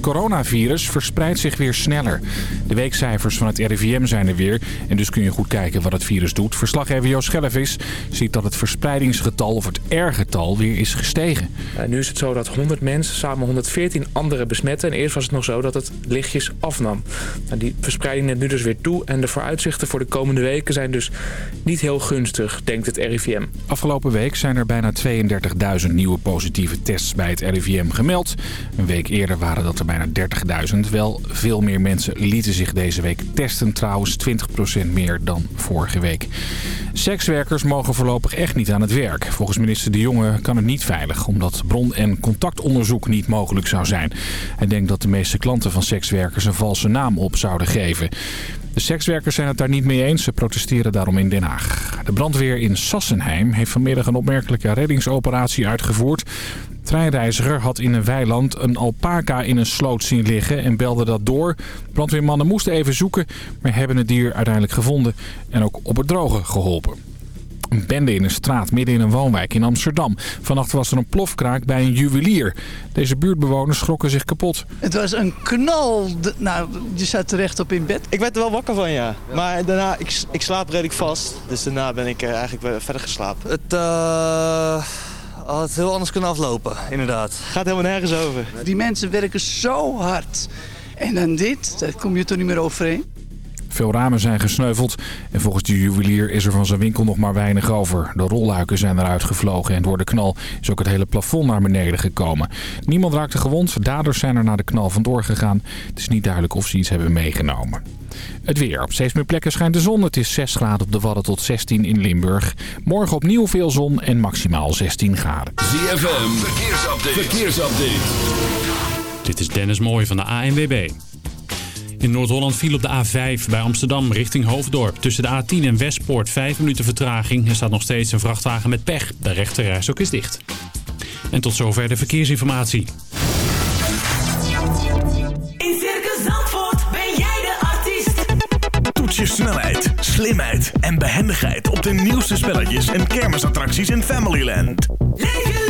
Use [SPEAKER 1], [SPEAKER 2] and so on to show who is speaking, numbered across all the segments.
[SPEAKER 1] Het coronavirus verspreidt zich weer sneller. De weekcijfers van het RIVM zijn er weer en dus kun je goed kijken wat het virus doet. Verslaggever Joost Schellevis ziet dat het verspreidingsgetal of het R-getal weer is gestegen.
[SPEAKER 2] Uh, nu is het zo dat 100 mensen samen 114 anderen besmetten. En eerst was het nog zo dat het lichtjes afnam. Nou, die verspreiding neemt nu dus weer toe en de vooruitzichten voor de komende weken zijn dus niet heel gunstig, denkt het RIVM.
[SPEAKER 1] Afgelopen week zijn er bijna 32.000 nieuwe positieve tests bij het RIVM gemeld. Een week eerder waren dat er bijna 30.000. Wel veel meer mensen lieten zich deze week testen trouwens. 20% meer dan vorige week. Sekswerkers mogen voorlopig echt niet aan het werk. Volgens minister De Jonge kan het niet veilig... omdat bron- en contactonderzoek niet mogelijk zou zijn. Hij denkt dat de meeste klanten van sekswerkers een valse naam op zouden geven. De sekswerkers zijn het daar niet mee eens. Ze protesteren daarom in Den Haag. De brandweer in Sassenheim heeft vanmiddag een opmerkelijke reddingsoperatie uitgevoerd. Treinreiziger had in een weiland een alpaca in een sloot zien liggen en belde dat door. Brandweermannen moesten even zoeken, maar hebben het dier uiteindelijk gevonden en ook op het droge geholpen. Een bende in een straat midden in een woonwijk in Amsterdam. Vannacht was er een plofkraak bij een juwelier. Deze buurtbewoners schrokken zich kapot.
[SPEAKER 3] Het was een knal. Nou, je zat terecht op in bed.
[SPEAKER 4] Ik werd er wel wakker van, ja. Maar daarna, ik, ik slaap redelijk vast. Dus daarna ben ik eigenlijk verder geslapen. Het uh, had heel anders kunnen aflopen, inderdaad. Gaat helemaal nergens over.
[SPEAKER 3] Die mensen werken zo hard. En dan dit, daar kom je toch niet meer overheen.
[SPEAKER 1] Veel ramen zijn gesneuveld en volgens de juwelier is er van zijn winkel nog maar weinig over. De rolluiken zijn eruit gevlogen en door de knal is ook het hele plafond naar beneden gekomen. Niemand raakte gewond, daders zijn er naar de knal vandoor gegaan. Het is niet duidelijk of ze iets hebben meegenomen. Het weer. Op steeds meer plekken schijnt de zon. Het is 6 graden op de Wadden tot 16 in Limburg. Morgen opnieuw veel zon en maximaal 16 graden.
[SPEAKER 5] ZFM, verkeersupdate. verkeersupdate.
[SPEAKER 6] Dit is Dennis Mooij van de ANWB. In Noord-Holland viel op de A5 bij Amsterdam richting Hoofddorp. Tussen de A10 en Westpoort 5 minuten vertraging. Er staat nog steeds een vrachtwagen met pech. De rechterreis ook is dicht. En tot zover de verkeersinformatie.
[SPEAKER 7] In Circus Zandvoort ben jij de artiest.
[SPEAKER 5] Toets je snelheid, slimheid en behendigheid op de nieuwste spelletjes en kermisattracties in Familyland.
[SPEAKER 7] Leef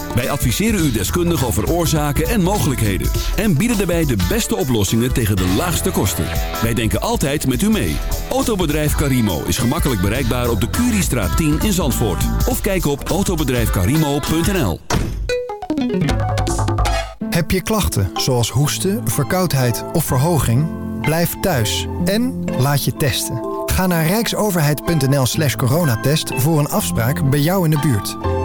[SPEAKER 8] Wij adviseren u deskundig over oorzaken en mogelijkheden. En bieden daarbij de beste oplossingen tegen de laagste kosten. Wij denken altijd met u mee. Autobedrijf Carimo is gemakkelijk bereikbaar op de Curiestraat 10 in Zandvoort. Of kijk op autobedrijfcarimo.nl
[SPEAKER 9] Heb je klachten zoals hoesten, verkoudheid of verhoging? Blijf thuis en laat je testen. Ga naar rijksoverheid.nl slash coronatest voor een afspraak bij jou in de buurt.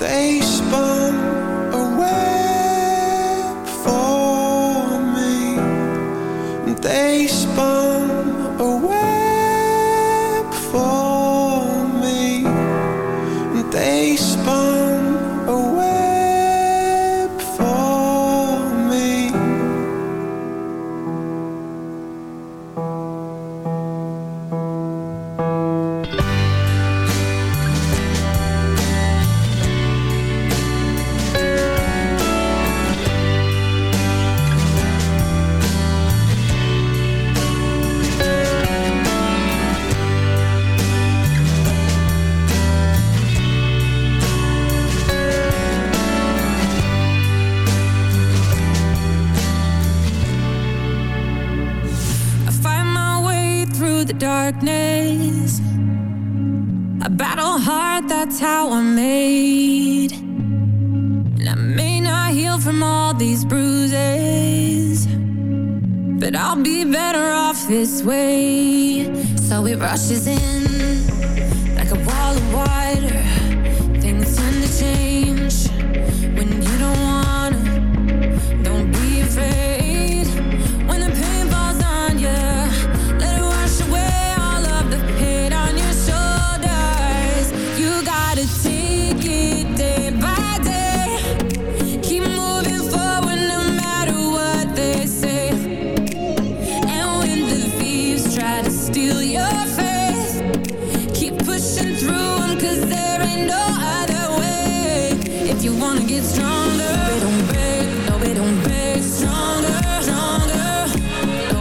[SPEAKER 10] they spun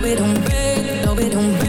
[SPEAKER 11] we don't beg, no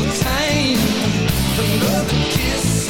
[SPEAKER 12] another time, another kiss.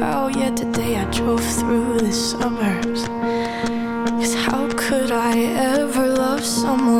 [SPEAKER 13] about. Yet today I drove through the suburbs. Cause how could I ever love someone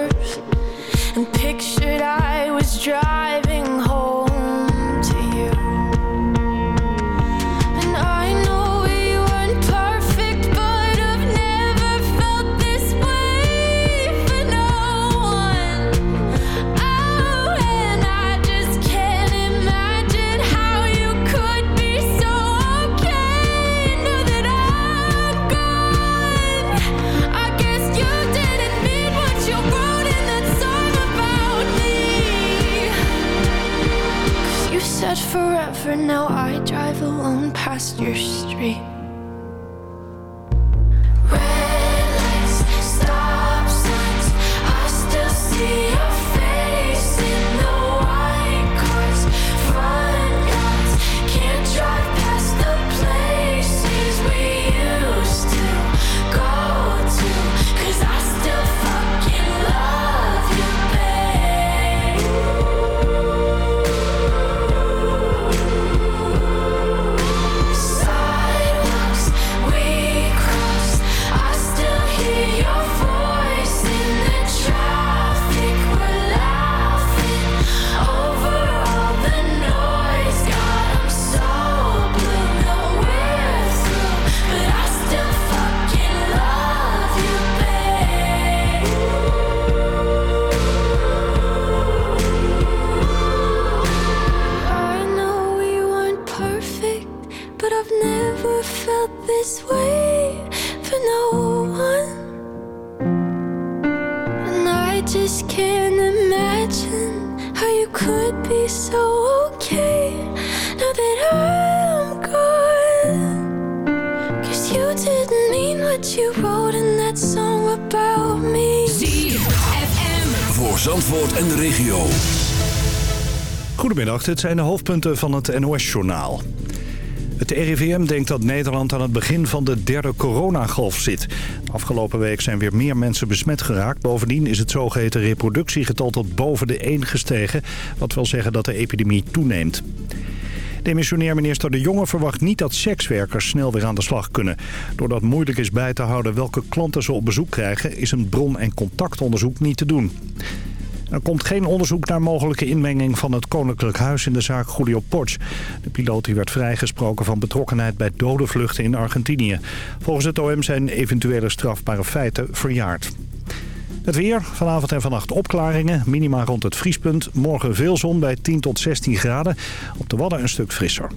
[SPEAKER 14] Dit zijn de hoofdpunten van het NOS-journaal. Het RIVM denkt dat Nederland aan het begin van de derde coronagolf zit. Afgelopen week zijn weer meer mensen besmet geraakt. Bovendien is het zogeheten reproductiegetal tot boven de 1 gestegen. Wat wil zeggen dat de epidemie toeneemt. Demissionair minister De Jonge verwacht niet dat sekswerkers snel weer aan de slag kunnen. Doordat het moeilijk is bij te houden welke klanten ze op bezoek krijgen... is een bron- en contactonderzoek niet te doen. Er komt geen onderzoek naar mogelijke inmenging van het Koninklijk Huis in de zaak Julio Ports. De piloot die werd vrijgesproken van betrokkenheid bij dode vluchten in Argentinië. Volgens het OM zijn eventuele strafbare feiten verjaard. Het weer, vanavond en vannacht opklaringen, minima rond het vriespunt. Morgen veel zon bij 10 tot 16 graden. Op de Wadden een stuk frisser.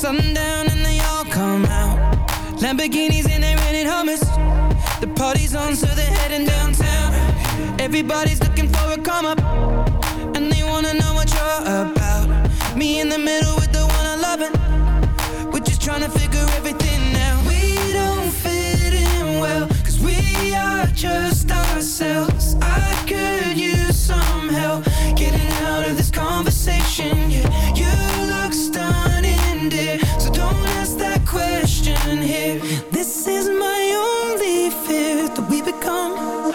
[SPEAKER 15] Sundown and they all come out. Lamborghinis and they're rented Hummers.
[SPEAKER 16] The party's on, so they're heading downtown. Everybody's looking for a come up, and they wanna know what you're about. Me in the middle with the one I love it. We're just trying to figure everything out. We don't fit in well, cause we are just ourselves. I could use some help getting out of this conversation. Yeah, This is my only fear that we become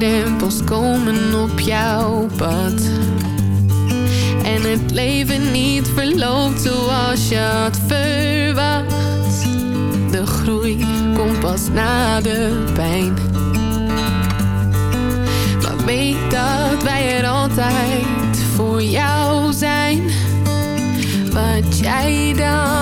[SPEAKER 16] drempels komen op jouw pad. En het leven niet verloopt zoals je had verwacht. De groei komt pas na de pijn. Maar weet dat wij er altijd voor jou zijn. Wat jij dan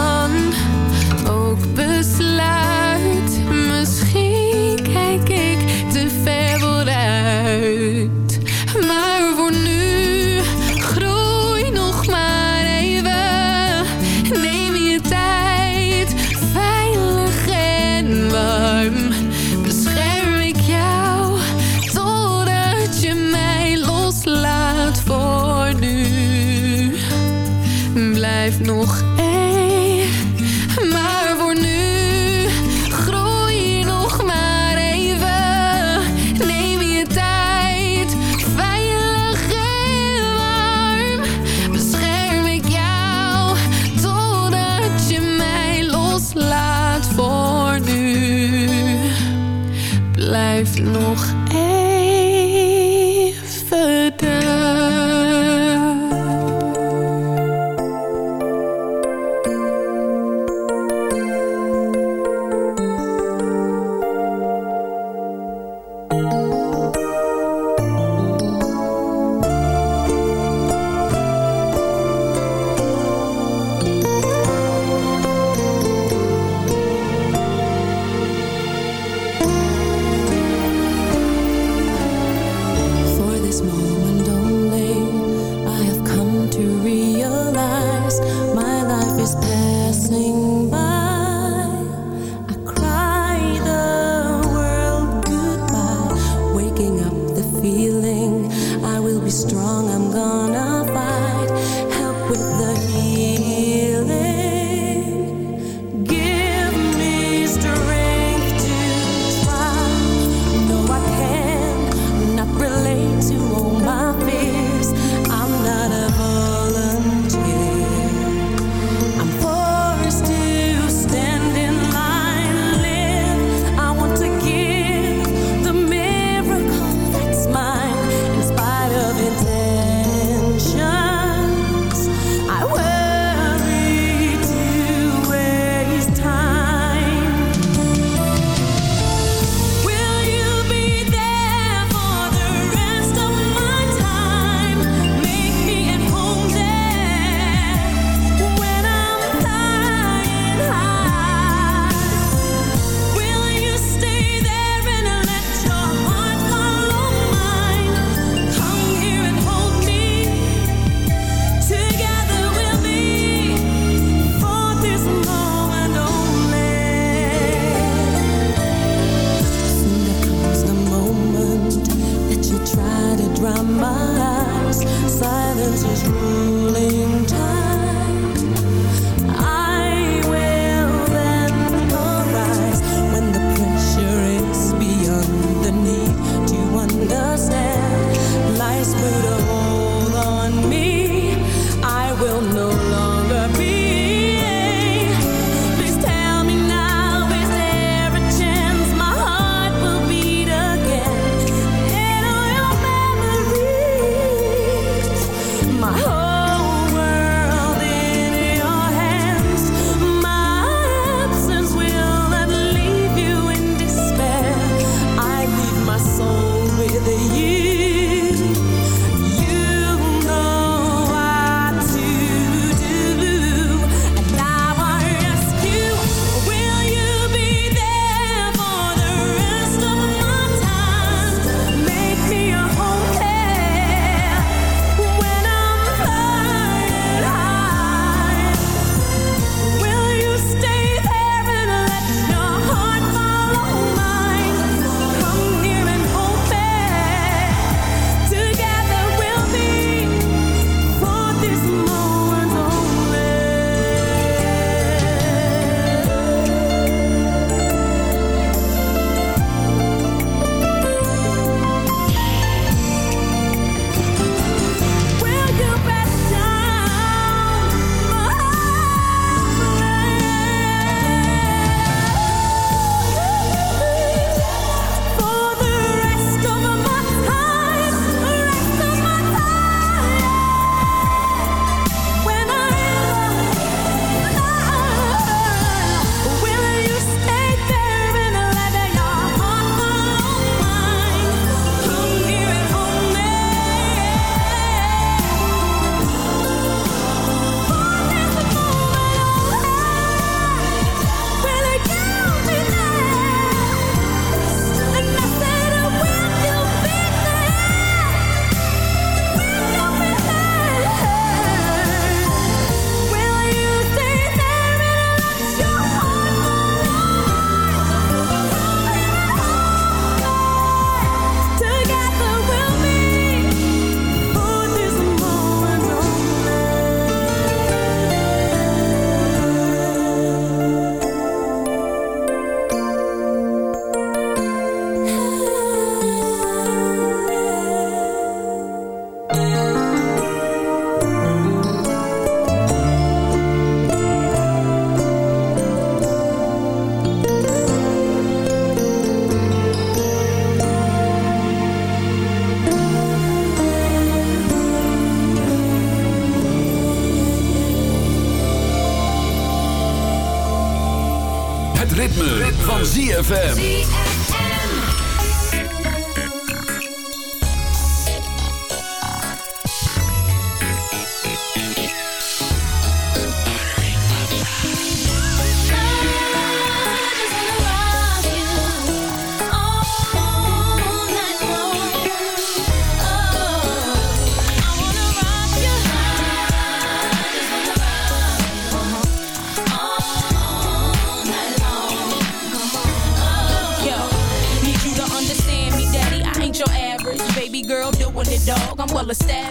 [SPEAKER 17] ZFM.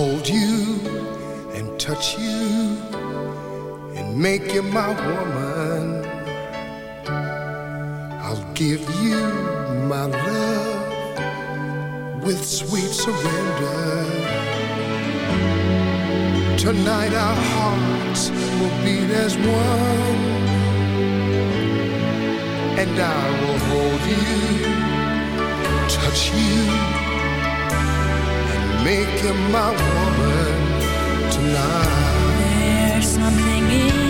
[SPEAKER 13] hold you
[SPEAKER 18] and touch you and make you my woman. With sweet surrender. Tonight our hearts will beat as one, and I will hold you, touch you and make you my woman tonight.
[SPEAKER 13] There's something in